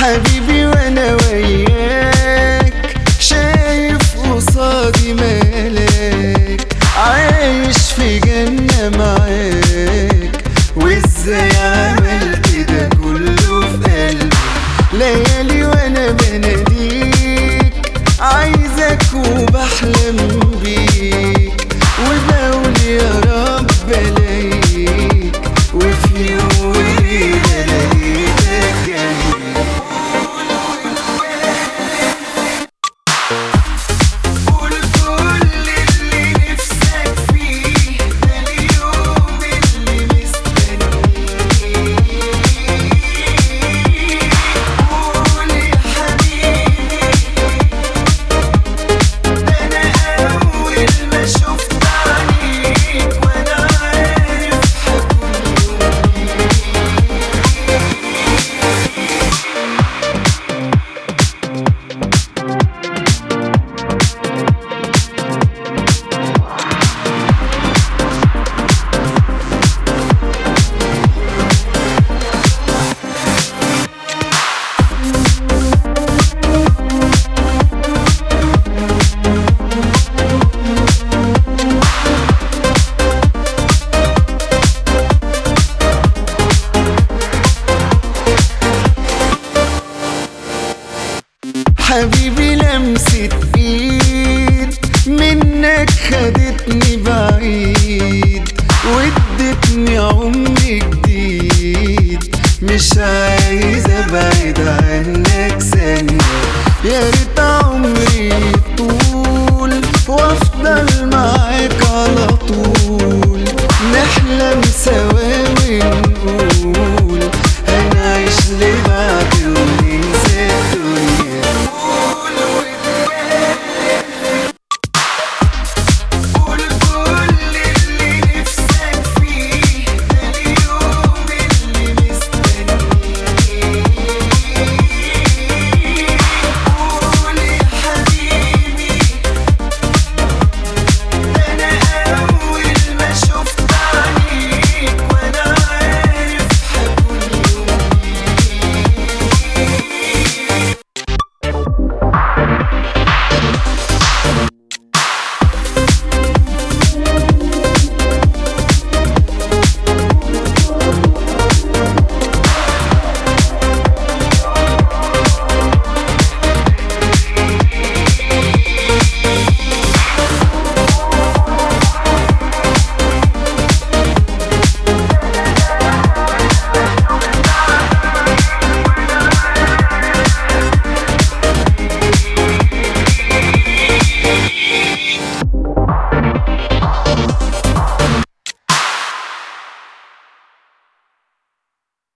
حبيبي وأنا وياك شايف قصادي ملاك عايش في جنة معاك. وازاي عملت ده كله في قلبي؟ ليالي وأنا بناديك عايزك وبحلم مش عايز ابعد عنك ثانية يا ريت